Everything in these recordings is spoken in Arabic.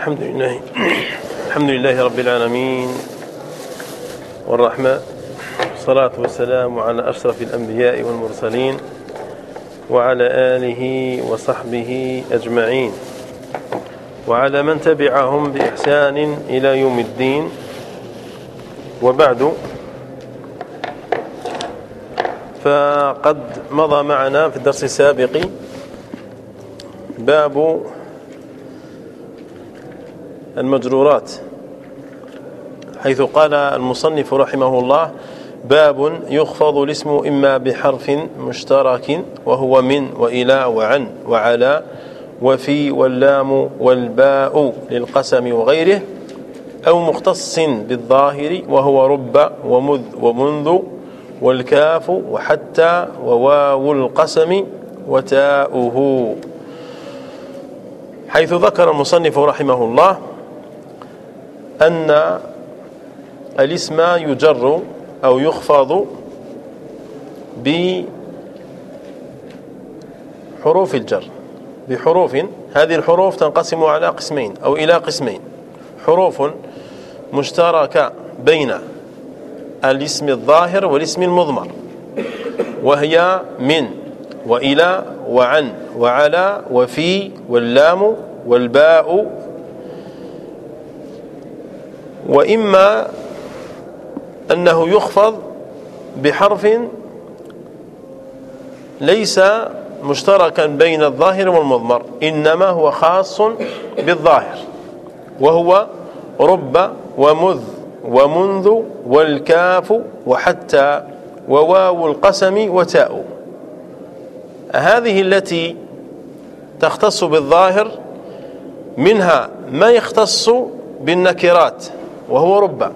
الحمد لله. الحمد لله رب العالمين. والرحمة. والصلاة والسلام على أشرف الأنبياء والمرسلين وعلى آله وصحبه أجمعين. وعلى من تبعهم بإحسان إلى يوم الدين. وبعد. فقد مضى معنا في الدرس السابق باب المجرورات. حيث قال المصنف رحمه الله باب يخفض الاسم إما بحرف مشترك وهو من وإلى وعن وعلى وفي واللام والباء للقسم وغيره أو مختص بالظاهر وهو رب ومذ ومنذ والكاف وحتى وواو القسم وتاؤه. حيث ذكر المصنف رحمه الله أن الاسم يجر أو يخفض بحروف الجر. بحروف هذه الحروف تنقسم على قسمين أو إلى قسمين. حروف مشتركة بين الاسم الظاهر والاسم المضمر. وهي من وإلى وعن وعلى وفي واللام والباء وإما أنه يخفض بحرف ليس مشتركا بين الظاهر والمضمر إنما هو خاص بالظاهر وهو رب ومذ ومنذ والكاف وحتى وواو القسم وتاء. هذه التي تختص بالظاهر منها ما يختص بالنكرات. وهو رب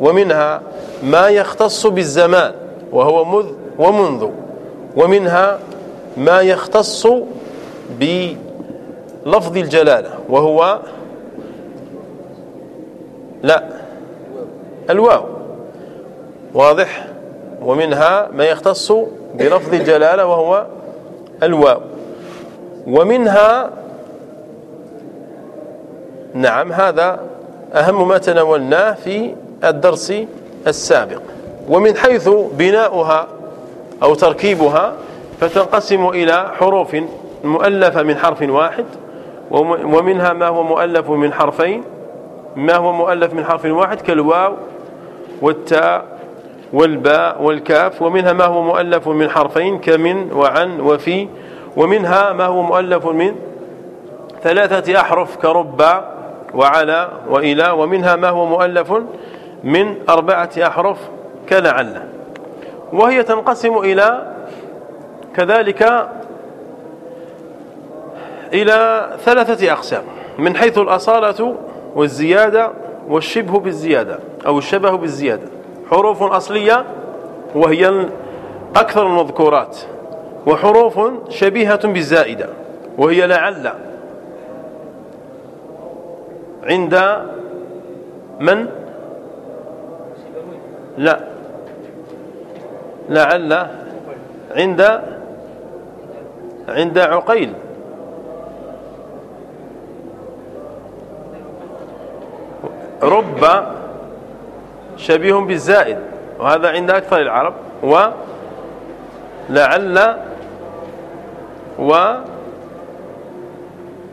ومنها ما يختص بالزمان وهو مذ ومنذ ومنها ما يختص بلفظ الجلالة وهو لا الواو واضح ومنها ما يختص بلفظ الجلالة وهو الواو ومنها نعم هذا أهم ما تناولناه في الدرس السابق. ومن حيث بناؤها أو تركيبها فتنقسم إلى حروف مؤلفة من حرف واحد ومنها ما هو مؤلف من حرفين ما هو مؤلف من حرف واحد؟ كالواو والتاء والباء والكاف ومنها ما هو مؤلف من حرفين؟ كمن وعن وفي ومنها ما هو مؤلف من ثلاثة أحرف كربا وعلى وإلى ومنها ما هو مؤلف من أربعة أحرف كلعل. وهي تنقسم إلى كذلك إلى ثلاثة أقسام من حيث الأصالة والزيادة والشبه بالزيادة أو الشبه بالزيادة. حروف أصلية وهي أكثر المذكورات وحروف شبيهة بالزائدة وهي لعل. عند من؟ لا. لعل عند عند عقيل. رب شبيه بالزائد وهذا عند أكثر العرب. ولعل و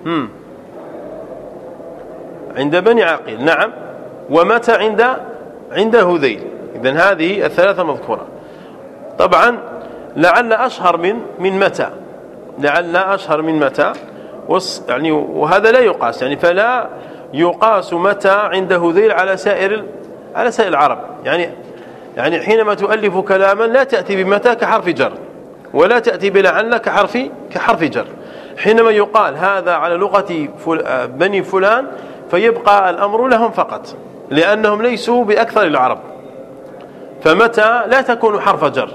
هم. عند بني عقيل نعم. ومتى عند عند هذيل. إذن هذه الثلاثة مذكورة. طبعا لعل أشهر من من متى؟ لعل أشهر من متى؟ يعني وهذا لا يقاس. يعني فلا يقاس متى عند هذيل على سائر على سائر العرب. يعني يعني حينما تؤلف كلاما لا تأتي بمتى كحرف جر ولا تأتي بلعل كحرف كحرف جر. حينما يقال هذا على لغة بني فلان فيبقى الأمر لهم فقط لأنهم ليسوا بأكثر العرب. فمتى؟ لا تكون حرف جر.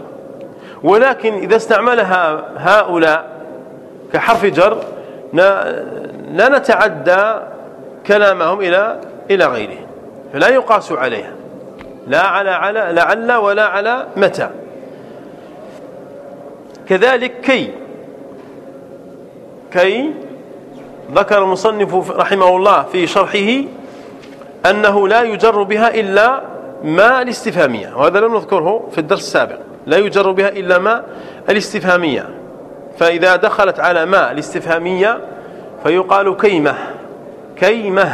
ولكن إذا استعملها هؤلاء كحرف جر لا نتعدى كلامهم إلى إلى غيره. فلا يقاس عليها. لا على على لعل ولا على متى. كذلك كي كي ذكر المصنف رحمه الله في شرحه أنه لا يجر بها إلا ما الاستفهامية وهذا لم نذكره في الدرس السابق. لا يجر بها إلا ما الاستفهامية. فإذا دخلت على ما الاستفهامية فيقال كيمة. كيمة.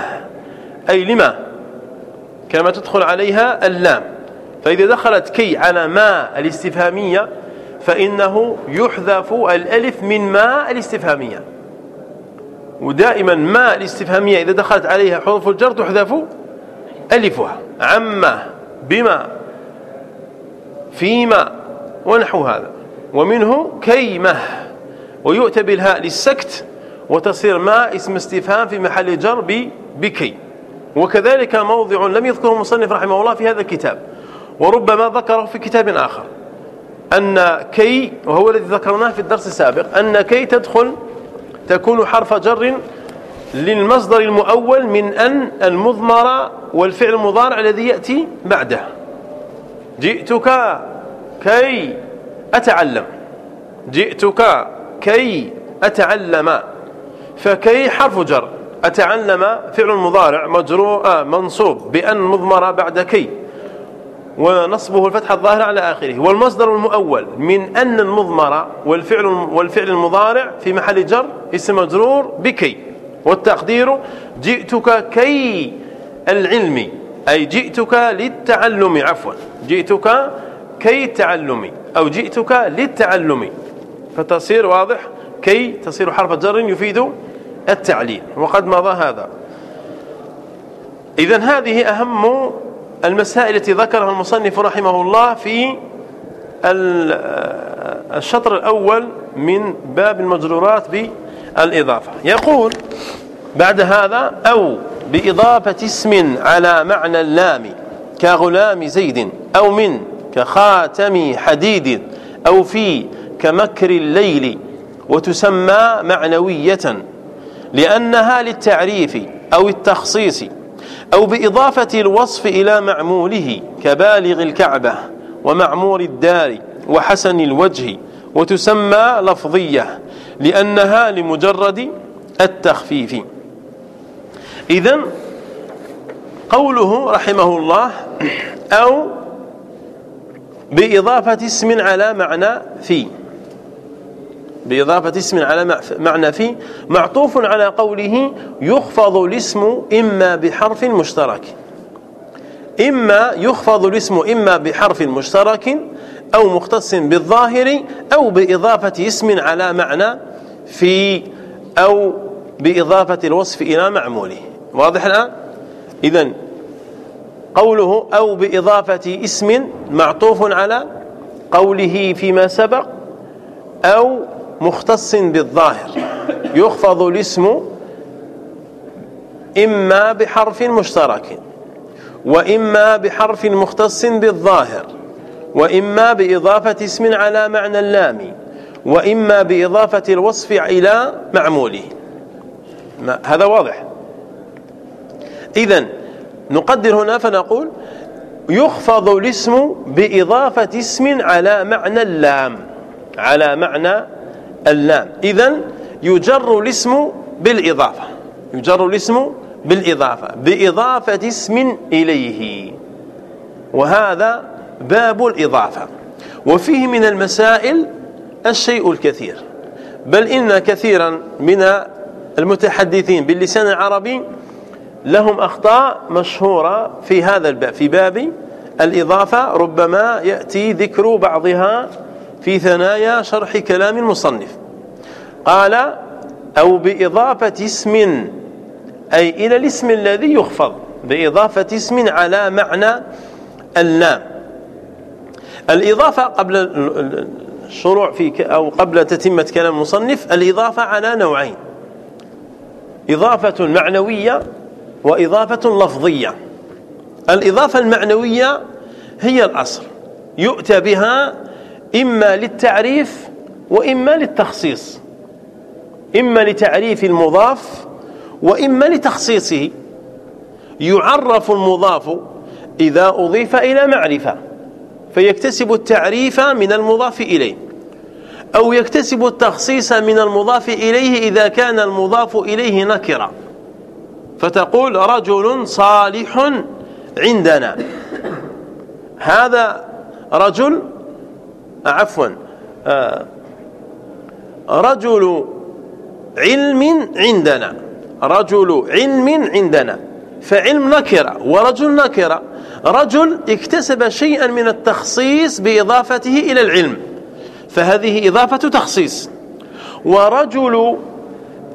أي لما؟ كما تدخل عليها اللام. فإذا دخلت كي على ما الاستفهامية فإنه يحذف الألف من ما الاستفهامية. ودائما ما الاستفهامية إذا دخلت عليها حروف الجر تحذف ألفها عما بما فيما ونحو هذا. ومنه كيمة ويؤتى بالهاء للسكت وتصير ما اسم استفهام في محل جر بكي. وكذلك موضع لم يذكره المصنف رحمه الله في هذا الكتاب. وربما ذكره في كتاب آخر. أن كي وهو الذي ذكرناه في الدرس السابق أن كي تدخل تكون حرف جر للمصدر المؤول من أن المضمر والفعل المضارع الذي يأتي بعده. جئتك كي أتعلم. جئتك كي أتعلم. فكي حرف جر. أتعلم فعل مضارع مجروء آه، منصوب بأن مضمر بعد كي. ونصبه الفتح الظاهر على آخره. والمصدر المؤول من أن المضمر والفعل والفعل المضارع في محل جر اسم مجرور بكي. والتقدير جئتك كي العلم أي جئتك للتعلم عفوا. جئتك كي التعلم أو جئتك للتعلم. فتصير واضح كي تصير حرف جر يفيد التعليل. وقد مضى هذا. إذا هذه أهم المسائل التي ذكرها المصنف رحمه الله في الشطر الأول من باب المجرورات بالإضافة. يقول بعد هذا أو بإضافة اسم على معنى اللام كغلام زيد أو من كخاتم حديد أو في كمكر الليل وتسمى معنوية لأنها للتعريف أو التخصيص أو بإضافة الوصف إلى معموله كبالغ الكعبة ومعمور الدار وحسن الوجه وتسمى لفظية لأنها لمجرد التخفيف. إذا قوله رحمه الله أو بإضافة اسم على معنى في. بإضافة اسم على معنى في معطوف على قوله يخفض الاسم إما بحرف مشترك. إما يخفض الاسم إما بحرف مشترك أو مختص بالظاهر أو بإضافة اسم على معنى في أو بإضافة الوصف إلى معموله. واضح الآن؟ إذا قوله أو بإضافة اسم معطوف على قوله فيما سبق أو مختص بالظاهر. يخفض الاسم إما بحرف مشترك وإما بحرف مختص بالظاهر وإما بإضافة اسم على معنى اللام وإما بإضافة الوصف إلى معموله. هذا واضح؟ إذا نقدر هنا فنقول يخفض الاسم بإضافة اسم على معنى اللام على معنى اللام. إذا يجر الاسم بالإضافة. يجر الاسم بالإضافة. بإضافة اسم إليه. وهذا باب الإضافة. وفيه من المسائل الشيء الكثير. بل إن كثيرا من المتحدثين باللسان العربي لهم أخطاء مشهورة في هذا الباب. في باب الإضافة ربما يأتي ذكر بعضها في ثنايا شرح كلام المصنف. قال أو بإضافة اسم أي إلى الاسم الذي يخفض. بإضافة اسم على معنى اللام الإضافة قبل الشروع في أو قبل تتمة كلام المصنف الإضافة على نوعين. إضافة معنوية وإضافة لفظية. الإضافة المعنوية هي الأصل. يؤتى بها إما للتعريف وإما للتخصيص. إما لتعريف المضاف وإما لتخصيصه. يعرف المضاف إذا أضيف إلى معرفة فيكتسب التعريف من المضاف إليه أو يكتسب التخصيص من المضاف إليه إذا كان المضاف إليه نكرا. فتقول رجل صالح عندنا. هذا رجل عفوا آه، رجل علم عندنا. رجل علم عندنا. فعلم نكرة ورجل نكرة. رجل اكتسب شيئا من التخصيص بإضافته إلى العلم. فهذه إضافة تخصيص. ورجل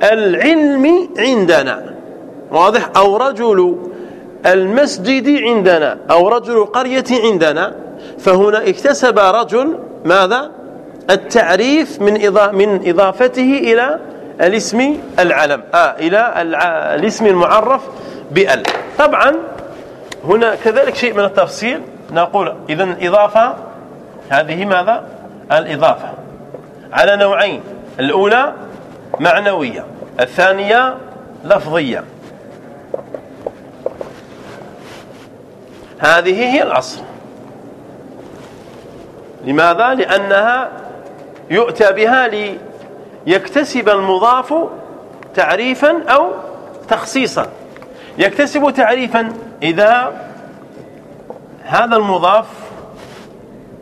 العلم عندنا. واضح؟ أو رجل المسجد عندنا. أو رجل القرية عندنا. فهنا اكتسب رجل ماذا؟ التعريف من من إضافته إلى الاسم العلم. آه إلى الاسم المعرف بأل. طبعا هنا كذلك شيء من التفصيل. نقول إذا إضافة. هذه ماذا؟ الإضافة. على نوعين. الأولى معنوية الثانية لفظية. هذه هي الأصل. لماذا؟ لأنها يؤتى بها ليكتسب المضاف تعريفا أو تخصيصا. يكتسب تعريفا إذا هذا المضاف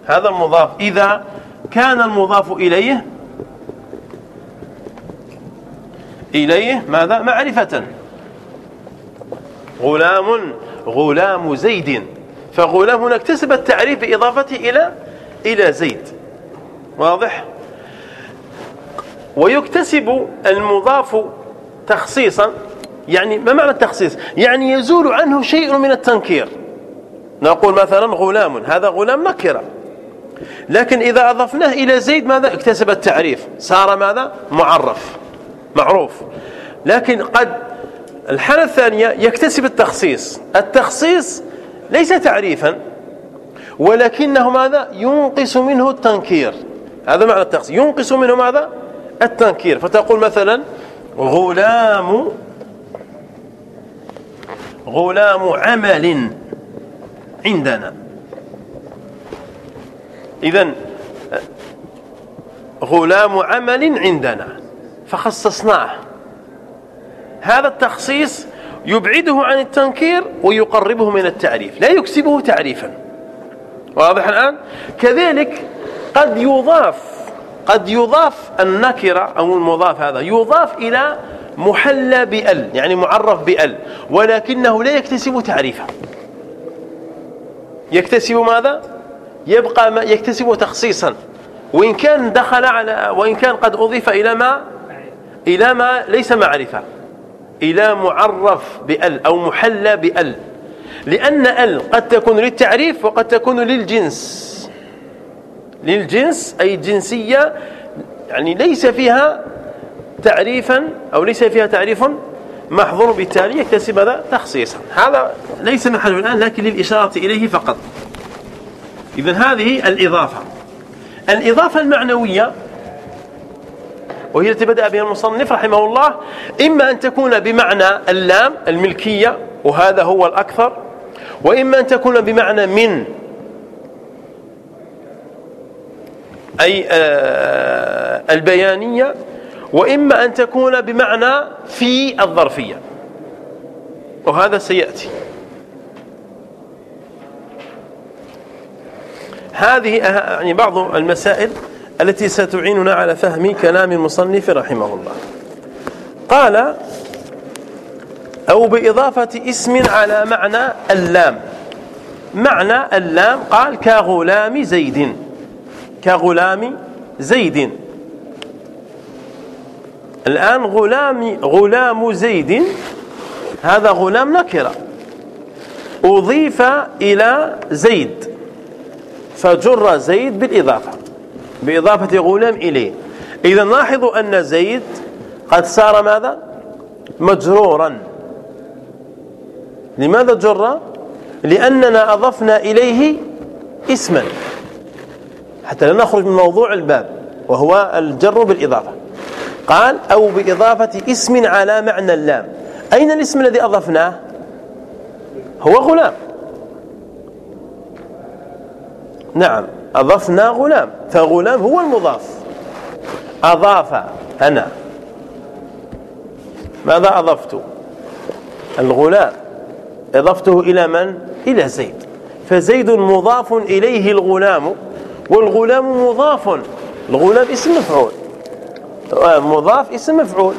هذا المضاف إذا كان المضاف إليه إليه ماذا؟ معرفة. غلام غلام زيد. فغلام هنا اكتسب التعريف بإضافته إلى إلى زيد. واضح؟ ويكتسب المضاف تخصيصا يعني ما معنى التخصيص؟ يعني يزول عنه شيء من التنكير. نقول مثلا غلام هذا غلام نكره لكن إذا أضفناه إلى زيد ماذا؟ اكتسب التعريف. صار ماذا؟ معرف معروف. لكن قد الحالة الثانية يكتسب التخصيص. التخصيص ليس تعريفا ولكنه ماذا؟ ينقص منه التنكير. هذا معنى التخصيص. ينقص منه ماذا؟ التنكير. فتقول مثلا غلام غلام عمل عندنا. إذا غلام عمل عندنا. فخصصناه. هذا التخصيص يبعده عن التنكير ويقربه من التعريف. لا يكسبه تعريفا. واضح الآن؟ كذلك قد يضاف قد يضاف النكرة أو المضاف هذا يضاف إلى محلى بأل يعني معرف بأل ولكنه لا يكتسب تعريفا يكتسب ماذا؟ يبقى ما يكتسب تخصيصا. وإن كان دخل على وإن كان قد أضيف إلى ما؟ إلى ما ليس معرفة. إلى معرف بأل أو محلى بأل. لأن أل قد تكون للتعريف وقد تكون للجنس. للجنس أي جنسية يعني ليس فيها تعريفا أو ليس فيها تعريف محظور بالتالي يكتسب هذا تخصيصا. هذا ليس محل الآن لكن للإشارة إليه فقط. إذا هذه الإضافة. الإضافة المعنوية وهي التي بدأ بها المصنف رحمه الله إما أن تكون بمعنى اللام الملكية وهذا هو الأكثر وإما أن تكون بمعنى من أي آه، البيانية وإما أن تكون بمعنى في الظرفية. وهذا سيأتي. هذه يعني بعض المسائل التي ستعيننا على فهم كلام المصنف رحمه الله. قال أو بإضافة اسم على معنى اللام. معنى اللام قال كغلام زيد. كغلام زيد. الآن غلام غلام زيد. هذا غلام نكرة. أضيف إلى زيد. فجر زيد بالإضافة. بإضافة غلام إليه. إذا لاحظوا أن زيد قد صار ماذا؟ مجرورا. لماذا جر؟ لأننا أضفنا إليه اسما. حتى لا نخرج من موضوع الباب وهو الجر بالإضافة. قال أو بإضافة اسم على معنى اللام. أين الاسم الذي أضفناه؟ هو غلام. نعم أضفنا غلام فغلام هو المضاف. أضاف أنا. ماذا أضفت؟ الغلام. أضفته إلى من؟ إلى زيد. فزيد مضاف إليه الغلام. والغلام مضاف. الغلام اسم مفعول. مضاف اسم مفعول.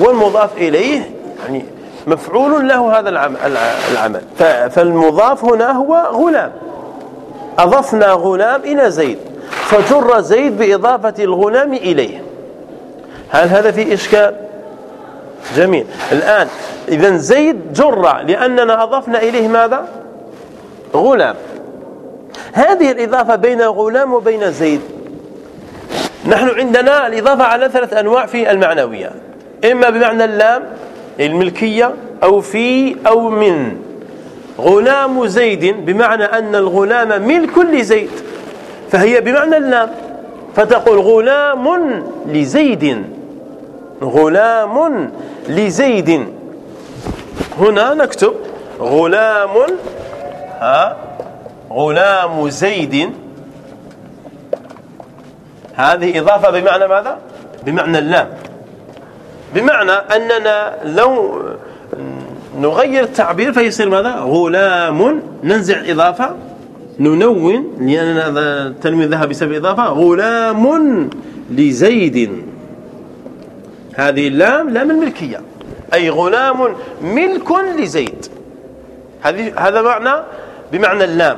والمضاف إليه يعني مفعول له هذا العمل. فالمضاف هنا هو غلام. أضفنا غلام إلى زيد. فجر زيد بإضافة الغلام إليه. هل هذا في إشكال؟ جميل. الآن إذا زيد جر لأننا أضفنا إليه ماذا؟ غلام. هذه الإضافة بين الغلام وبين زيد. نحن عندنا الإضافة على ثلاث أنواع في المعنوية. إما بمعنى اللام الملكية أو في أو من. غلام زيد بمعنى أن الغلام ملك لزيد. فهي بمعنى اللام. فتقول غلام لزيد. غلام لزيد. هنا نكتب غلام ها غلام زيد. هذه إضافة بمعنى ماذا؟ بمعنى اللام. بمعنى أننا لو نغير التعبير فيصير ماذا؟ غلام. ننزع الإضافة ننون لأن التنوين ذهب بسبب إضافة. غلام لزيد. هذه اللام لام الملكية. أي غلام ملك لزيد. هذه هذا معنى بمعنى اللام.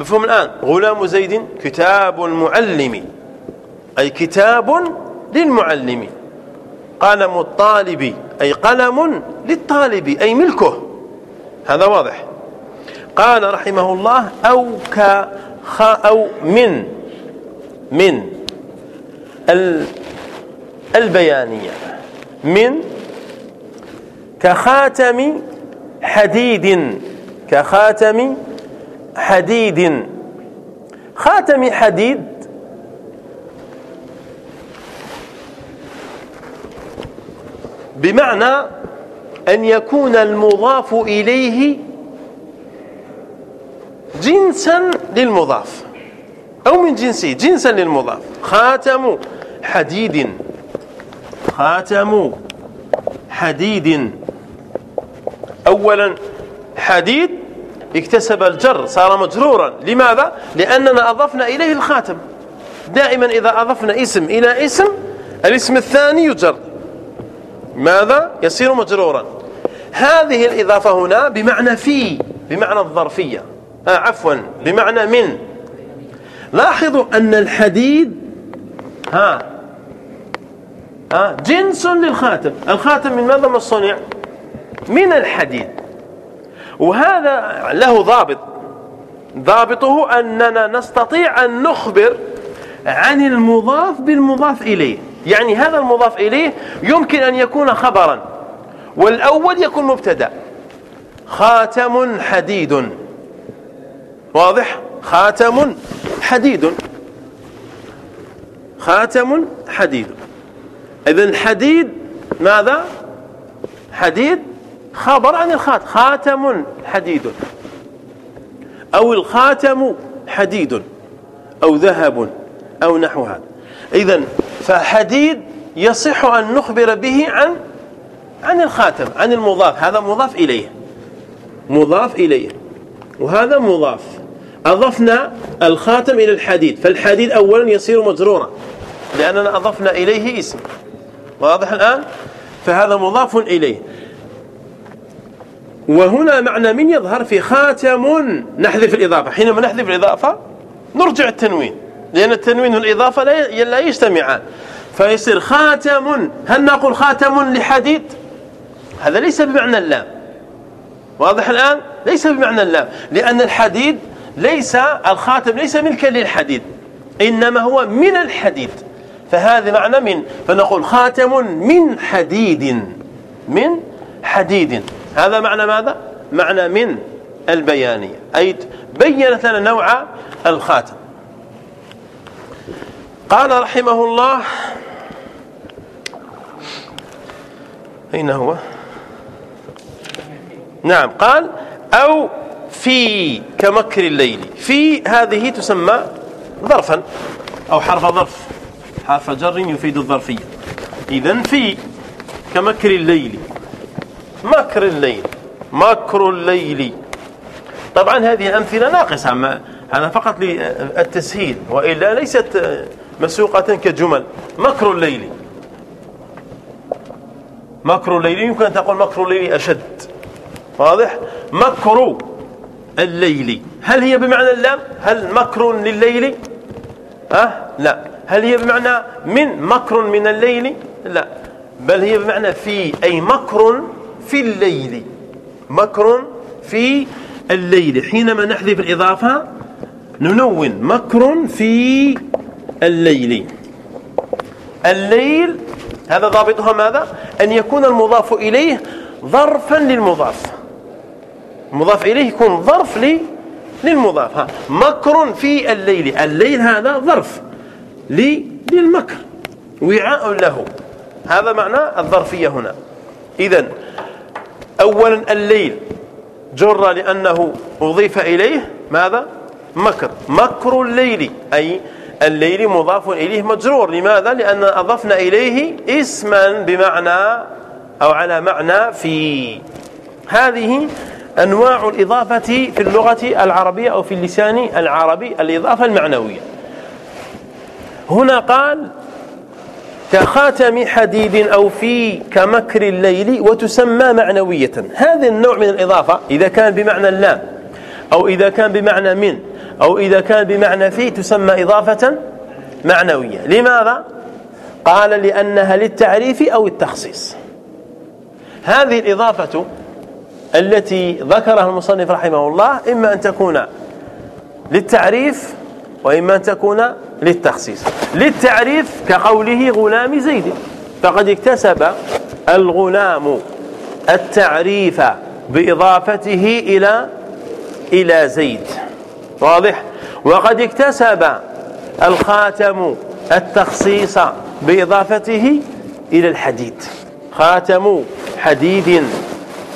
مفهوم الآن. غلام زيد كتاب المعلم. أي كتاب للمعلم. قلم الطالب. أي قلم للطالب. أي ملكه. هذا واضح. قال رحمه الله أو ك أو من. من. البيانية. من. كخاتم حديد. كخاتم حديد. خاتم حديد. بمعنى أن يكون المضاف إليه جنسا للمضاف. أو من جنسه جنسا للمضاف. خاتم حديد. خاتم حديد. أولا حديد. اكتسب الجر صار مجرورا. لماذا؟ لأننا أضفنا إليه الخاتم. دائما إذا أضفنا اسم إلى اسم الاسم الثاني يجر. ماذا؟ يصير مجرورا. هذه الإضافة هنا بمعنى في بمعنى الظرفية. آه عفوا بمعنى من. لاحظوا أن الحديد ها ها جنس للخاتم. الخاتم من ماذا؟ مصنع من الحديد. وهذا له ضابط. ضابطه أننا نستطيع أن نخبر عن المضاف بالمضاف إليه. يعني هذا المضاف إليه يمكن أن يكون خبرا والأول يكون مبتدأ. خاتم حديد. واضح؟ خاتم حديد. خاتم حديد. إذن حديد ماذا؟ حديد خبر عن الخاتم. خاتم حديد. أو الخاتم حديد. أو ذهب. أو نحو هذا إذا فحديد يصح أن نخبر به عن عن الخاتم عن المضاف. هذا مضاف إليه. مضاف إليه. وهذا مضاف. أضفنا الخاتم إلى الحديد. فالحديد أولا يصير مجرورا لأننا أضفنا إليه اسم. واضح الآن؟ فهذا مضاف إليه. وهنا معنى من يظهر في خاتم نحذف الإضافة. حينما نحذف الإضافة نرجع التنوين. لأن التنوين والإضافة لا يجتمعان. فيصير خاتم هل نقول خاتم لحديد هذا ليس بمعنى اللام. واضح الآن؟ ليس بمعنى اللام. لأن الحديد ليس الخاتم ليس ملكا للحديد إنما هو من الحديد. فهذا معنى من. فنقول خاتم من حديد. من حديد. هذا معنى ماذا؟ معنى من البيانية. أي بينت لنا نوع الخاتم. قال رحمه الله أين هو؟ نعم قال أو في كمكر الليل. في هذه تسمى ظرفا أو حرف ظرف. حرف جر يفيد الظرفية. إذا في كمكر الليل. مكر الليل مكر الليل. طبعا هذه أمثلة ناقصة هذا فقط للتسهيل وإلا ليست مسوقة كجمل. مكر الليل. مكر الليل يمكن أن تقول مكر الليل أشد. واضح؟ مكر الليل. هل هي بمعنى اللام؟ هل مكر لليل؟ أه لا. هل هي بمعنى من مكر من الليل؟ لا. بل هي بمعنى في أي مكر في الليل. مكر في الليل. حينما نحذف الإضافة ننون مكر في الليل. الليل هذا ضابطها ماذا؟ أن يكون المضاف إليه ظرفا للمضاف. المضاف إليه يكون ظرف للمضاف. ها مكر في الليل. الليل هذا ظرف للمكر. وعاء له. هذا معنى الظرفية هنا. إذا أولا الليل. جر لأنه أضيف إليه ماذا؟ مكر. مكر الليل أي الليل مضاف إليه مجرور. لماذا؟ لأن أضفنا إليه اسما بمعنى أو على معنى في. هذه أنواع الإضافة في اللغة العربية أو في اللسان العربي الإضافة المعنوية. هنا قال كخاتم حديد أو في كمكر الليل وتسمى معنوية. هذا النوع من الإضافة إذا كان بمعنى اللام أو إذا كان بمعنى من أو إذا كان بمعنى في تسمى إضافة معنوية. لماذا؟ قال لأنها للتعريف أو التخصيص. هذه الإضافة التي ذكرها المصنف رحمه الله إما أن تكون للتعريف وإما أن تكون للتخصيص. للتعريف كقوله غلام زيد. فقد اكتسب الغلام التعريف بإضافته إلى إلى زيد. واضح؟ وقد اكتسب الخاتم التخصيص بإضافته إلى الحديد. خاتم حديد.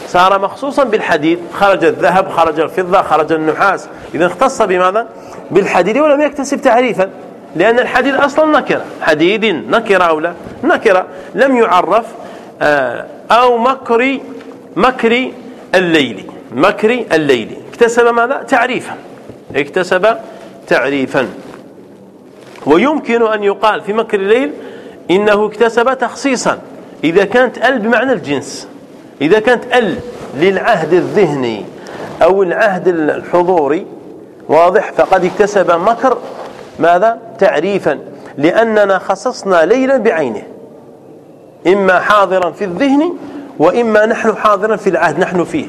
صار مخصوصا بالحديد. خرج الذهب خرج الفضة خرج النحاس. إذا اختص بماذا؟ بالحديد ولم يكتسب تعريفا لأن الحديد أصلا نكرة. حديد نكرة أو لا؟ نكرة. لم يعرف آه، أو مكر مكر الليل. مكر الليل. اكتسب ماذا؟ تعريفا. اكتسب تعريفا. ويمكن أن يقال في مكر الليل إنه اكتسب تخصيصا. إذا كانت ال بمعنى الجنس. إذا كانت ال للعهد الذهني أو العهد الحضوري واضح؟ فقد اكتسب مكر. ماذا؟ تعريفا. لأننا خصصنا ليلا بعينه. إما حاضرا في الذهن وإما نحن حاضرا في العهد نحن فيه.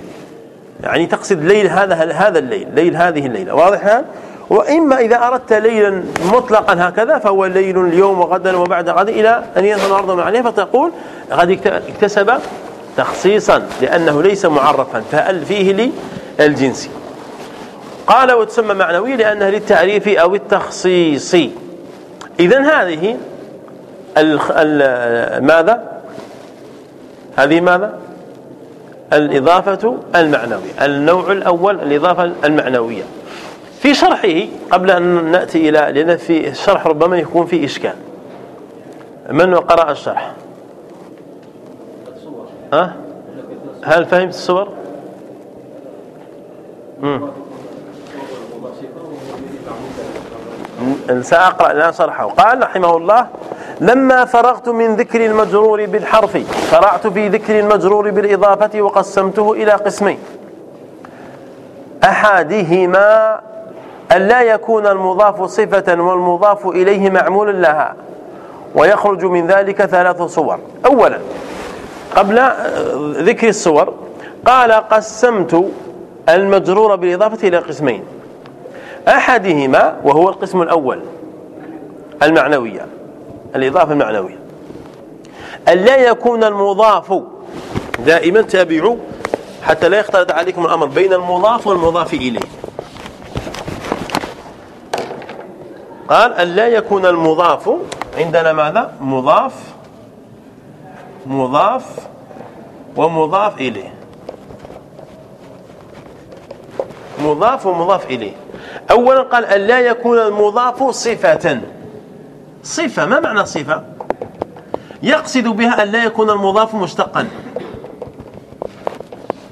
يعني تقصد ليل هذا هذا الليل ليل هذه الليلة. واضح؟ هذا وإما إذا أردت ليلا مطلقا هكذا فهو ليل اليوم وغدا وبعد غد إلى أن ينزل الأرض عليه فتقول قد اكتسب تخصيصا لأنه ليس معرفا فأل فيه للجنس. قال وتسمى معنوية لأنها للتعريف أو التخصيص. إذا هذه ال ال ماذا؟ هذه ماذا؟ الإضافة المعنوية النوع الأول الإضافة المعنوية. في شرحه قبل أن نأتي إلى لأن في الشرح ربما يكون فيه إشكال. من قرأ الشرح؟ أه؟ هل فهمت الصور؟ سأقرأ الآن شرحه قال رحمه الله لما فرغت من ذكر المجرور بالحرف شرعت في ذكر المجرور بالإضافة وقسمته إلى قسمين. أحدهما أن لا يكون المضاف صفة والمضاف إليه معمول لها ويخرج من ذلك ثلاث صور. أولا قبل ذكر الصور قال قسمت المجرور بالإضافة إلى قسمين. أحدهما وهو القسم الأول المعنوية الإضافة المعنوية. أن لا يكون المضاف دائما تابعوا حتى لا يختلط عليكم الأمر بين المضاف والمضاف إليه. قال أن لا يكون المضاف عندنا ماذا؟ مضاف مضاف ومضاف إليه. مضاف ومضاف إليه. أولا قال أن لا يكون المضاف صفة. صفة ما معنى صفة؟ يقصد بها أن لا يكون المضاف مشتقا.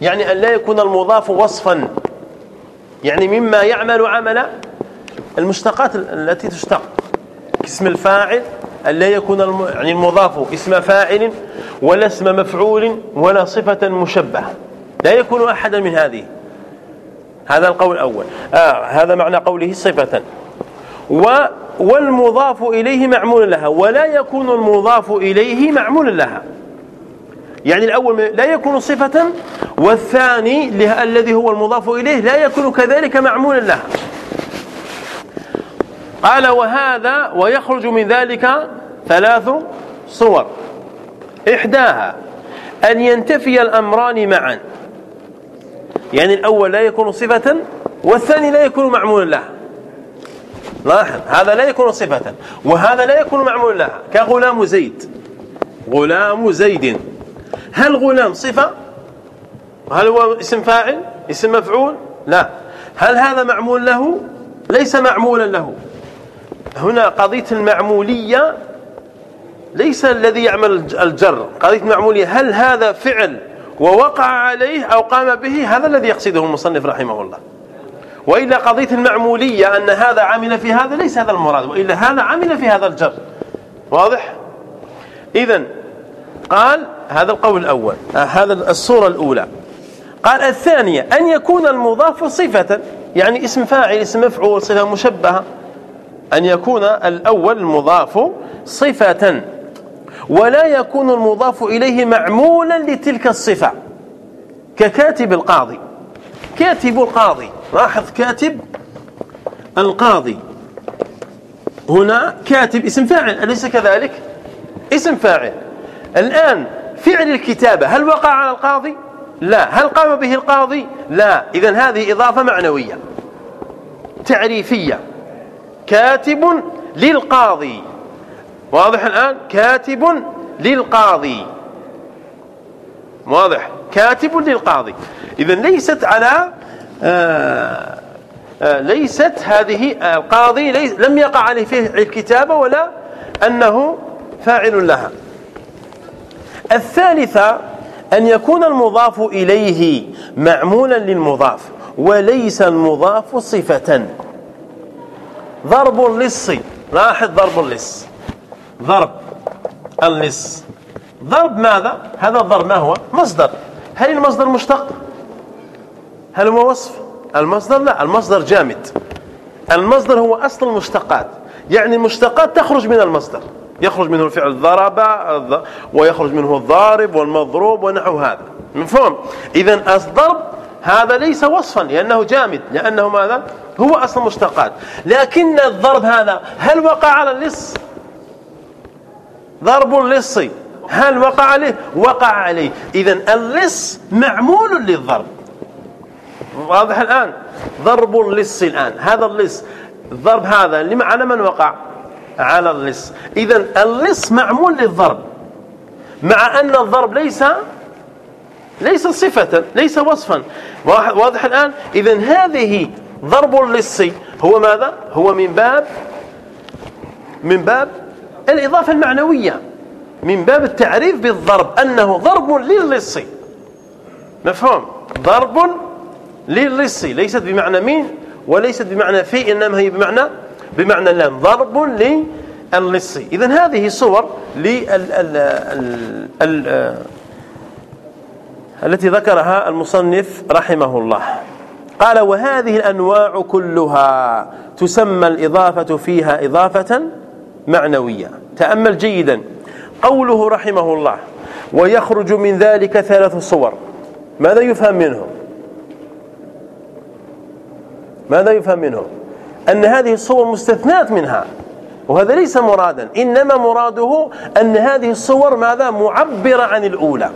يعني أن لا يكون المضاف وصفا. يعني مما يعمل عمل المشتقات التي تشتق. اسم الفاعل أن لا يكون. يعني المضاف اسم فاعل ولا اسم مفعول ولا صفة مشبهة. لا يكون أحدا من هذه. هذا القول الأول آه هذا معنى قوله صفة. و والمضاف إليه معمول لها ولا يكون المضاف إليه معمول لها. يعني الأول لا يكون صفة والثاني الذي هو المضاف إليه لا يكون كذلك معمولا لها. قال وهذا ويخرج من ذلك ثلاث صور. إحداها أن ينتفي الأمران معا. يعني الأول لا يكون صفة والثاني لا يكون معمولا لها. لاحظ هذا لا يكون صفة وهذا لا يكون معمولا لها. كغلام زيد. غلام زيد. هل غلام صفة؟ هل هو اسم فاعل؟ اسم مفعول؟ لا. هل هذا معمول له؟ ليس معمولا له. هنا قضية المعمولية ليس الذي يعمل الجر. قضية المعمولية هل هذا فعل ووقع عليه أو قام به هذا الذي يقصده المصنف رحمه الله. وإلا قضية المعمولية أن هذا عمل في هذا ليس هذا المراد وإلا هذا عمل في هذا الجر. واضح؟ إذا قال هذا القول الأول آه، هذا الصورة الأولى. قال الثانية أن يكون المضاف صفة يعني اسم فاعل اسم مفعول صفة مشبهة. أن يكون الأول المضاف صفة. ولا يكون المضاف إليه معمولا لتلك الصفة. ككاتب القاضي. كاتب القاضي. لاحظ كاتب القاضي. هنا كاتب اسم فاعل. أليس كذلك؟ اسم فاعل. الآن فعل الكتابة. هل وقع على القاضي؟ لا. هل قام به القاضي؟ لا. إذا هذه إضافة معنوية. تعريفية. كاتب للقاضي. واضح الآن؟ كاتب للقاضي. واضح. كاتب للقاضي. إذا ليست على آه آه ليست هذه القاضي ليس لم يقع عليه فيه الكتابة ولا أنه فاعل لها. الثالثة أن يكون المضاف إليه معمولا للمضاف وليس المضاف صفة. ضرب اللص لاحظ ضرب اللص ضرب اللص ضرب ماذا؟ هذا الضرب ما هو؟ مصدر. هل المصدر مشتق؟ هل هو وصف؟ المصدر لا المصدر جامد. المصدر هو أصل المشتقات. يعني المشتقات تخرج من المصدر. يخرج منه الفعل ضرب ويخرج منه الضارب والمضروب ونحو هذا. مفهوم؟ اذا الضرب هذا ليس وصفا لأنه جامد لأنه ماذا؟ هو أصل المشتقات. لكن الضرب هذا هل وقع على اللص ضرب اللص هل وقع عليه وقع عليه إذا اللص معمول للضرب. واضح الآن؟ ضرب اللص الآن. هذا اللص. الضرب هذا. على من وقع؟ على اللص. إذا اللص معمول للضرب. مع أن الضرب ليس ليس صفة ليس وصفا. واضح الآن؟ إذا هذه ضرب اللص هو ماذا؟ هو من باب من باب الإضافة المعنوية من باب التعريف بالضرب أنه ضرب للص مفهوم؟ ضرب للص ليست بمعنى مين وليست بمعنى في إنما هي بمعنى بمعنى اللام ضرب للص إذن هذه صور لل التي ذكرها المصنف رحمه الله. قال وهذه الأنواع كلها تسمى الإضافة فيها إضافة معنوية. تأمل جيدا. قوله رحمه الله ويخرج من ذلك ثلاث صور. ماذا يفهم منه ماذا يفهم منه أن هذه الصور مستثنات منها وهذا ليس مرادا. إنما مراده أن هذه الصور ماذا؟ معبرة عن الأولى.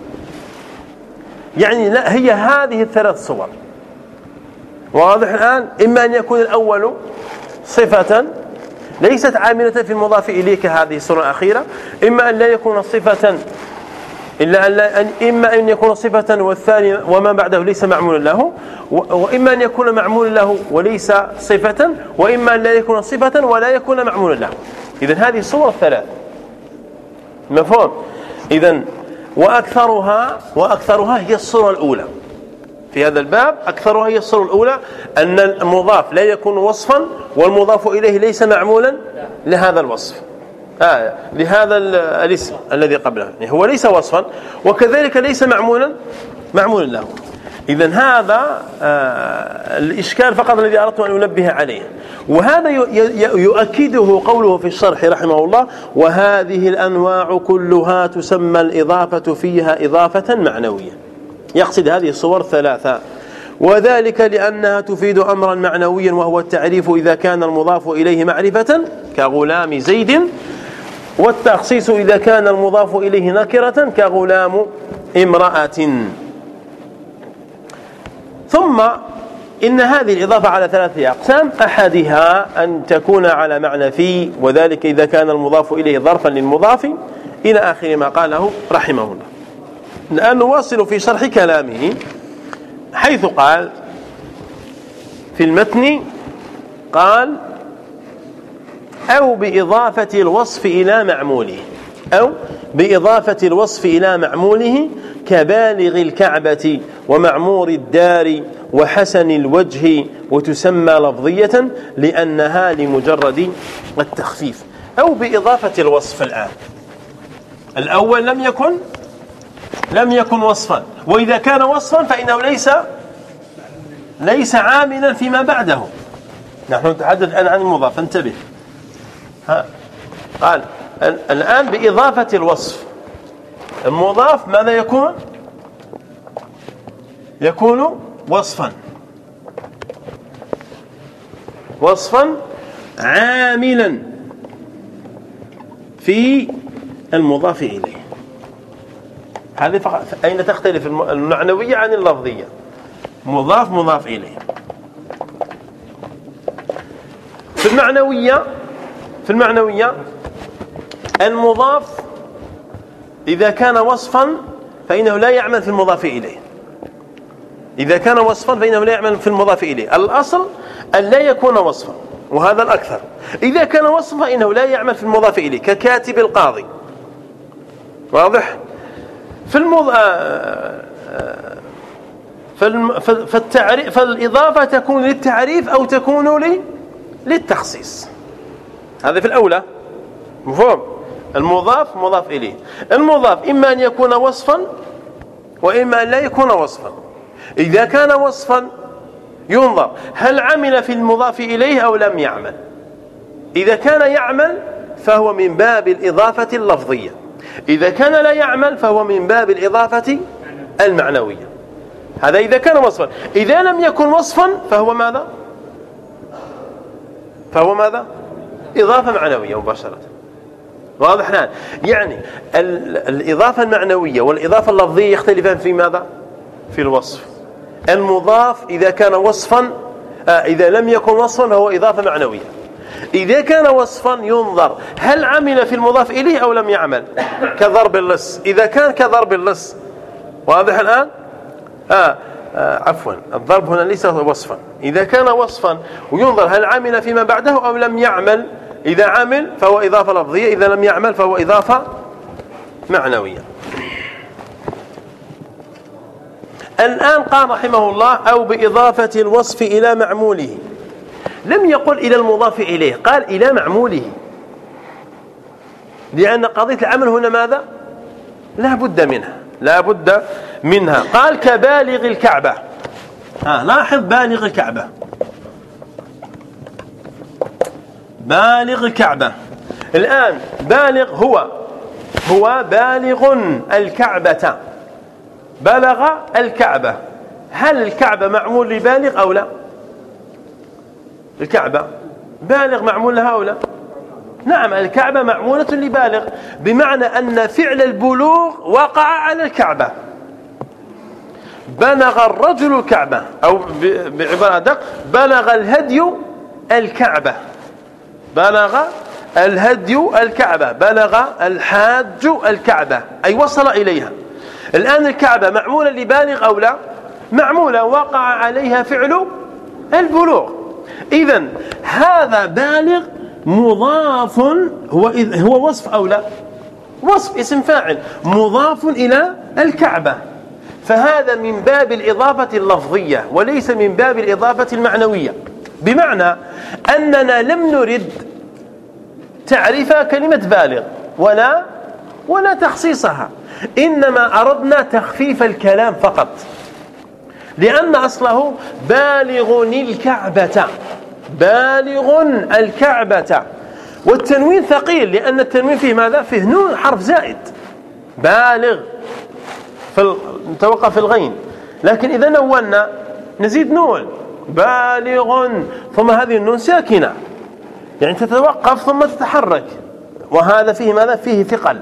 يعني لا هي هذه الثلاث صور. واضح الآن؟ إما أن يكون الأول صفة ليست عاملة في المضاف إليك هذه الصورة الأخيرة. إما أن لا يكون صفة إلا أن, لا أن إما أن يكون صفة والثاني وما بعده ليس معمولا له وإما أن يكون معمولا له وليس صفة وإما أن لا يكون صفة ولا يكون معمولا له. إذا هذه الصور الثلاث مفهوم؟ إذا وأكثرها وأكثرها هي الصورة الأولى. في هذا الباب أكثرها هي الصورة الأولى أن المضاف لا يكون وصفا والمضاف إليه ليس معمولا لهذا الوصف. آه لهذا الاسم الذي قبله. يعني هو ليس وصفا وكذلك ليس معمولا معمولا له. إذا هذا آه الإشكال فقط الذي أردت أن أنبه عليه. وهذا يؤكده قوله في الشرح رحمه الله وهذه الأنواع كلها تسمى الإضافة فيها إضافة معنوية. يقصد هذه الصور الثلاثة وذلك لأنها تفيد أمرا معنويا وهو التعريف إذا كان المضاف إليه معرفة كغلام زيد والتخصيص إذا كان المضاف إليه نكرة كغلام امرأة. ثم إن هذه الإضافة على ثلاثة أقسام أحدها أن تكون على معنى في وذلك إذا كان المضاف إليه ظرفا للمضاف إلى آخر ما قاله رحمه الله. الآن نواصل في شرح كلامه حيث قال في المتن قال أو بإضافة الوصف إلى معموله أو بإضافة الوصف إلى معموله كبالغ الكعبة ومعمور الدار وحسن الوجه وتسمى لفظية لأنها لمجرد التخفيف. أو بإضافة الوصف الآن. الأول لم يكن لم يكن وصفا. وإذا كان وصفا فإنه ليس ليس عاملا فيما بعده. نحن نتحدث الآن عن المضاف انتبه. ها. قال الآن بإضافة الوصف. المضاف ماذا يكون؟ يكون وصفا. وصفا عاملا في المضاف إليه. هذه فقط أين تختلف المعنوية عن اللفظية؟ مضاف مضاف إليه. في المعنوية في المعنوية المضاف إذا كان وصفا فإنه لا يعمل في المضاف إليه. إذا كان وصفا فإنه لا يعمل في المضاف إليه. الأصل أن لا يكون وصفا وهذا الأكثر. إذا كان وصفا فإنه لا يعمل في المضاف إليه ككاتب القاضي. واضح؟ في المض... آه، آه، فالتعريف فالإضافة تكون للتعريف أو تكون لي للتخصيص. هذا في الأولى. مفهوم؟ المضاف مضاف إليه. المضاف إما أن يكون وصفا وإما أن لا يكون وصفا. إذا كان وصفا ينظر هل عمل في المضاف إليه أو لم يعمل. إذا كان يعمل فهو من باب الإضافة اللفظية. إذا كان لا يعمل فهو من باب الإضافة المعنوية. هذا إذا كان وصفا. إذا لم يكن وصفا فهو ماذا؟ فهو ماذا؟ إضافة معنوية مباشرة. واضح الآن؟ يعني الإضافة المعنوية والإضافة اللفظية يختلفان في ماذا؟ في الوصف. المضاف إذا كان وصفا آه إذا لم يكن وصفا فهو إضافة معنوية. إذا كان وصفا ينظر هل عمل في المضاف إليه أو لم يعمل؟ كضرب اللص. إذا كان كضرب اللص واضح الآن؟ آه آه عفوا الضرب هنا ليس وصفا. إذا كان وصفا وينظر هل عمل فيما بعده أو لم يعمل؟ إذا عمل فهو إضافة لفظية إذا لم يعمل فهو إضافة معنوية. الآن قال رحمه الله أو بإضافة الوصف إلى معموله. لم يقل إلى المضاف إليه قال إلى معموله. لأن قضية العمل هنا ماذا؟ لا بد منها لا بد منها. قال كبالغ الكعبة. ها لاحظ بالغ الكعبة. بالغ الكعبة. الآن بالغ هو هو بالغ الكعبة. بلغ الكعبة. هل الكعبة معمول لبالغ أو لا؟ الكعبة. بالغ معمول لا؟ نعم الكعبة معمولة لبالغ بمعنى أن فعل البلوغ وقع على الكعبة. بلغ الرجل الكعبة أو بعبارة دق بلغ الهدي الكعبة. بلغ الهدي الكعبة بلغ الحاج الكعبة أي وصل إليها. الآن الكعبة معمولة لبالغ أو لا؟ معمولة وقع عليها فعل البلوغ. إذا هذا بالغ مضاف هو هو وصف أو لا؟ وصف اسم فاعل. مضاف إلى الكعبة. فهذا من باب الإضافة اللفظية وليس من باب الإضافة المعنوية. بمعنى أننا لم نرد تعريف كلمة بالغ ولا ولا تخصيصها. إنما أردنا تخفيف الكلام فقط. لأن أصله بالغ الكعبة. بالغ الكعبة. والتنوين ثقيل لأن التنوين فيه ماذا؟ فيه نون حرف زائد. بالغ. في الغين. لكن إذا نونا نزيد نون. بالغ. ثم هذه النون ساكنة. يعني تتوقف ثم تتحرك. وهذا فيه ماذا؟ فيه ثقل.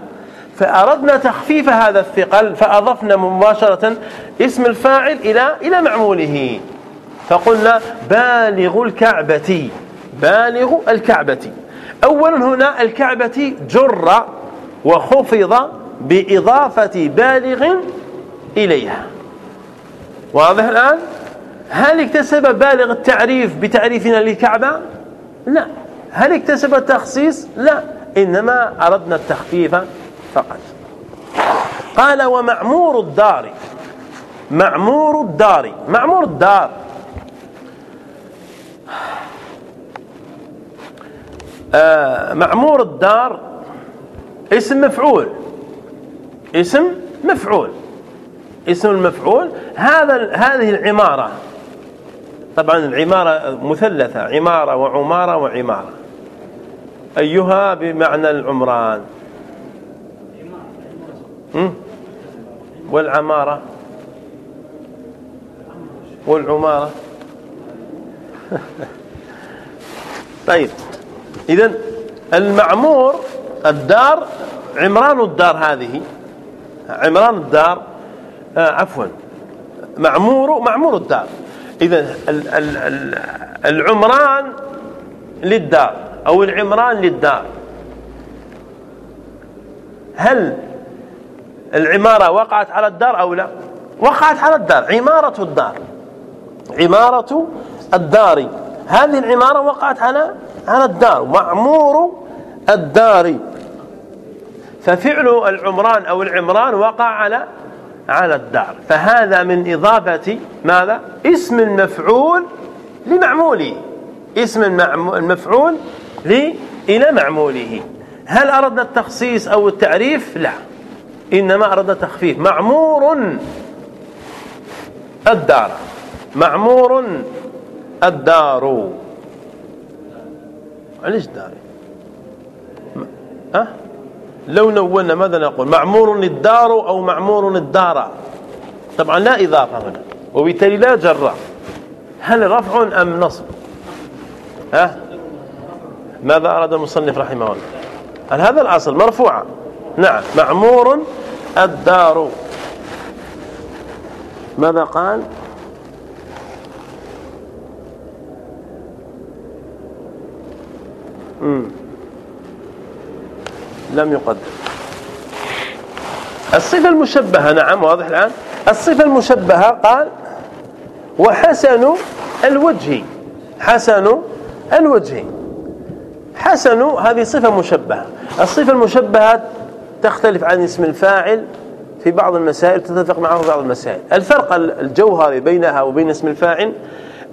فأردنا تخفيف هذا الثقل فأضفنا مباشرة اسم الفاعل إلى إلى معموله. فقلنا بالغ الكعبة بالغ الكعبة. أولا هنا الكعبة جر وخفض بإضافة بالغ إليها. واضح الآن؟ هل اكتسب بالغ التعريف بتعريفنا للكعبة؟ لا. هل اكتسب التخصيص؟ لا. إنما أردنا التخفيف فقط. قال ومعمور الدار معمور الدار معمور الدار. آه معمور الدار اسم مفعول اسم مفعول اسم المفعول. هذا هذه العمارة طبعا العمارة مثلثة عمارة وعمارة وعمارة. أيها بمعنى العمران؟ والعمارة. والعمارة. طيب. إذا المعمور الدار عمران الدار هذه. عمران الدار. آه عفوا. معمور معمور الدار. إذا العمران للدار أو العمران للدار. هل العمارة وقعت على الدار أو لا؟ وقعت على الدار عمارة الدار. عمارة الدار. هذه العمارة وقعت على على الدار معمور الدار. ففعل العمران أو العمران وقع على على الدار. فهذا من إضافة ماذا؟ اسم المفعول لمعموله. اسم المفعول إلى معموله. هل أردنا التخصيص أو التعريف؟ لا. إنما أردنا تخفيف. معمور الدار. معمور الدار. ليش دار؟ أه؟ لو نونا ماذا نقول؟ معمور الدار أو معمور الدار. طبعا لا إضافة هنا وبالتالي لا جر هل رفع أم نصب؟ ها أه؟ ماذا أراد المصنف رحمه الله؟ هل هذا الأصل مرفوعة نعم معمور الدار. ماذا قال؟ مم. لم يقدر الصفة المشبهة نعم واضح الآن. الصفة المشبهة قال وحسن الوجه. حسن الوجه. حسن هذه صفة مشبهة. الصفة المشبهة تختلف عن اسم الفاعل في بعض المسائل تتفق معه في بعض المسائل. الفرق الجوهري بينها وبين اسم الفاعل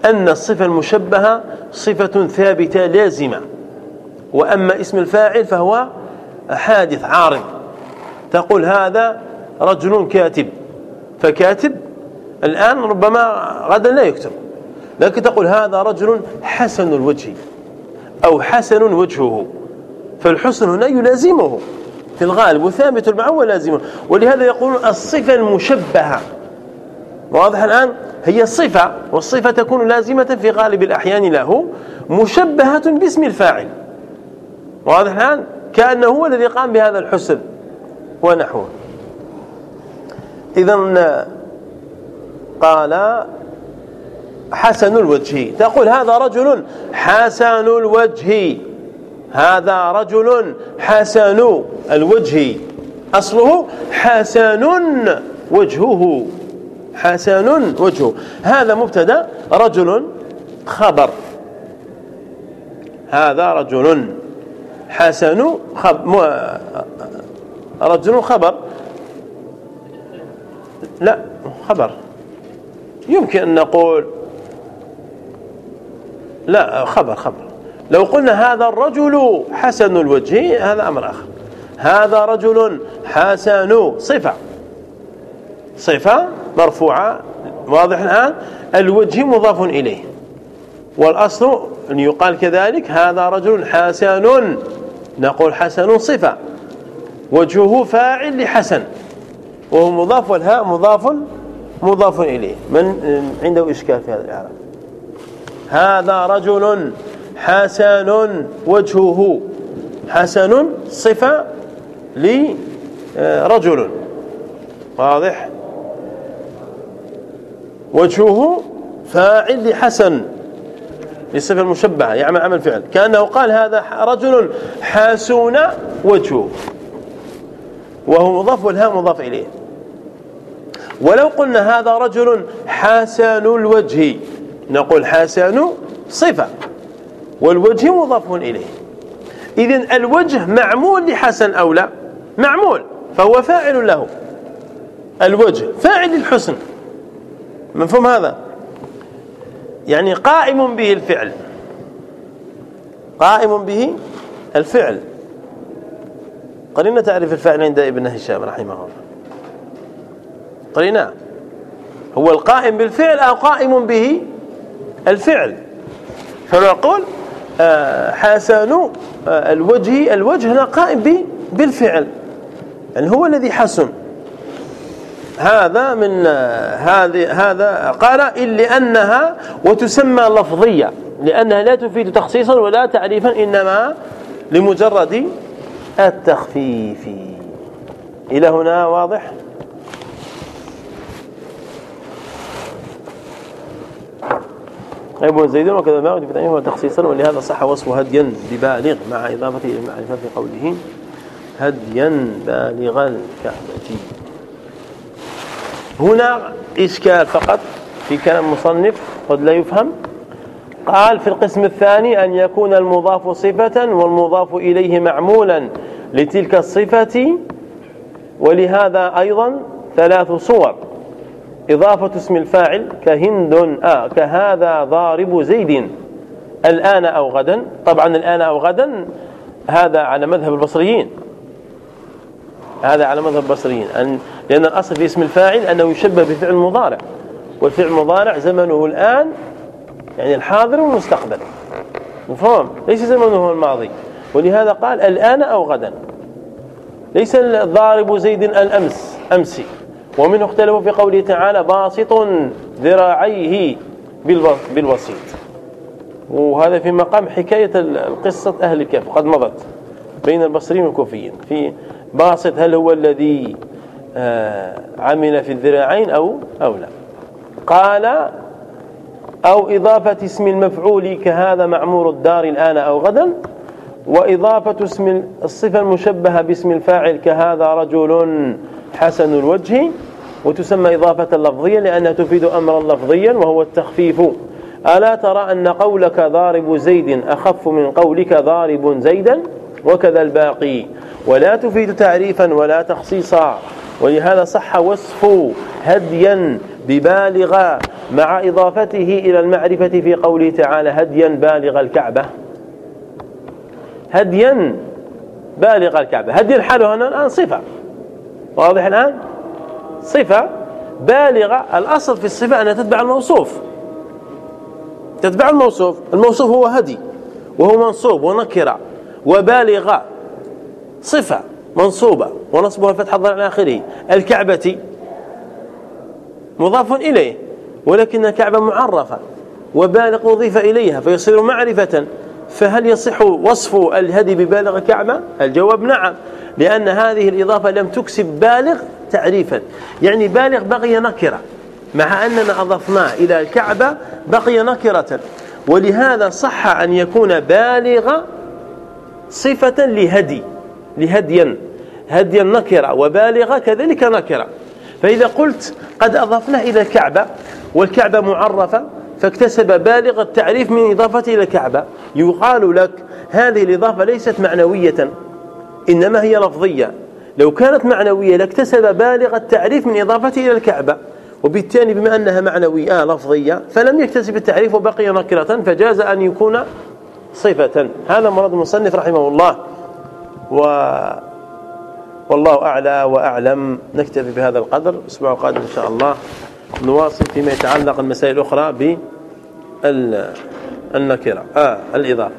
أن الصفة المشبهة صفة ثابتة لازمة وأما اسم الفاعل فهو حادث عارض. تقول هذا رجل كاتب فكاتب الآن ربما غدا لا يكتب لكن تقول هذا رجل حسن الوجه أو حسن وجهه فالحسن هنا يلازمه. في الغالب وثابت المعنى لازمه. ولهذا يقولون الصفة المشبهة. واضح الآن؟ هي صفة والصفة تكون لازمة في غالب الأحيان له مشبهة باسم الفاعل. واضح الآن؟ كأنه هو الذي قام بهذا الحسن ونحوه. إذا قال حسن الوجه. تقول هذا رجل حسن الوجه. هذا رجل حسن الوجه. أصله حسن وجهه. حسن وجهه. هذا مبتدا رجل خبر. هذا رجل حسن خبر رجل خبر. لا خبر. يمكن أن نقول لا خبر خبر. لو قلنا هذا الرجل حسن الوجه هذا أمر آخر. هذا رجل حسن صفة. صفة مرفوعة واضح الآن؟ الوجه مضاف إليه. والأصل أن يقال كذلك هذا رجل حسن نقول حسن صفة. وجهه فاعل لحسن. وهو مضاف والهاء مضاف مضاف إليه. من عنده إشكال في هذا الإعراب؟ هذا رجل حسن وجهه. حسن صفة لرجل. واضح؟ وجهه فاعل لحسن. للصفة المشبهة يعمل عمل فعل. كأنه قال هذا رجل حاسون وجهه. وهو مضاف والهاء مضاف إليه. ولو قلنا هذا رجل حسن الوجه نقول حسن صفة. والوجه مضاف إليه. إذن الوجه معمول لحسن أو لا؟ معمول فهو فاعل له. الوجه فاعل للحسن. مفهوم هذا؟ يعني قائم به الفعل. قائم به الفعل. قرينا تعرف الفعل عند ابن هشام رحمه الله. قرينا. هو القائم بالفعل أو قائم به الفعل. فنقول حسن آه، الوجه الوجه قائم بالفعل. يعني هو الذي حسن. هذا من آه، هذه هذا قال إلا أنها وتسمى لفظية لأنها لا تفيد تخصيصا ولا تعريفا إنما لمجرد التخفيف. إلى هنا واضح؟ ابن زيد وكذا ما وجب تعيينه تخصيصا ولهذا صح وصفه هديا ببالغ مع إضافته إلى المعرفة في قوله هديا بالغ الكعبة. هنا إشكال فقط في كلام مصنف قد لا يفهم. قال في القسم الثاني أن يكون المضاف صفة والمضاف إليه معمولا لتلك الصفة ولهذا أيضا ثلاث صور. إضافة اسم الفاعل كهند آه كهذا ضارب زيد. الآن أو غدا. طبعا الآن أو غدا هذا على مذهب البصريين. هذا على مذهب البصريين. أن لأن الأصل في اسم الفاعل أنه يشبه بفعل مضارع. والفعل المضارع زمنه الآن يعني الحاضر والمستقبل. مفهوم؟ ليس زمنه الماضي. ولهذا قال الآن أو غدا. ليس الضارب زيد الأمس أمسي. ومنه اختلفوا في قوله تعالى باسط ذراعيه بالوسيط. وهذا في مقام حكاية القصة أهل الكهف. قد مضت بين البصريين والكوفيين. في باسط هل هو الذي آه، عمل في الذراعين أو أو لا؟ قال أو إضافة اسم المفعول كهذا معمور الدار الآن أو غدا وإضافة اسم الصفة المشبهة باسم الفاعل كهذا رجل حسن الوجه وتسمى إضافة لفظية لأنها تفيد أمرا لفظيا وهو التخفيف. ألا ترى أن قولك ضارب زيد أخف من قولك ضارب زيدا؟ وكذا الباقي. ولا تفيد تعريفا ولا تخصيصا. ولهذا صح وصف هديا ببالغ مع إضافته إلى المعرفة في قوله تعالى هديا بالغ الكعبة. هديا بالغ الكعبة. هديا حاله هنا الآن صفة. واضح الآن؟ صفة بالغة الأصل في الصفة أنها تتبع الموصوف. تتبع الموصوف. الموصوف هو هدي وهو منصوب ونكرة وبالغة. صفة منصوبة ونصبها فتح الظل على آخره. الكعبة مضاف إليه ولكن الكعبة معرفة وبالغ أضيف إليها فيصير معرفة. فهل يصح وصف الهدي ببالغ كعبة الجواب نعم. لأن هذه الإضافة لم تكسب بالغ تعريفا. يعني بالغ بقي نكرة مع أننا أضفناه إلى الكعبة بقي نكرة. ولهذا صح أن يكون بالغ صفة لهدي لهديا هديا نكرة وبالغة كذلك نكرة. فإذا قلت قد أضفناه إلى الكعبة والكعبة معرفة فاكتسب بالغ التعريف من إضافته إلى الكعبة. يقال لك هذه الإضافة ليست معنوية. إنما هي لفظية. لو كانت معنوية لاكتسب بالغ التعريف من إضافته إلى الكعبة. وبالتالي بما أنها معنوية آه لفظية فلم يكتسب التعريف وبقي نكرة فجاز أن يكون صفة. هذا مراد المصنف رحمه الله. و والله أعلى وأعلم. نكتفي بهذا القدر. الأسبوع القادم إن شاء الله نواصل فيما يتعلق المسائل الأخرى بالنكرة آه الإضافة.